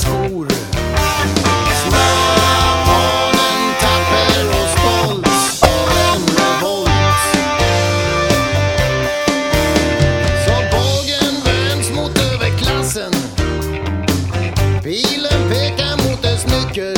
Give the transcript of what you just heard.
skor. Snömanen tapper och stolt av en revolt. Som bågen vänds mot överklassen. Bilen pekar mot dess nycker.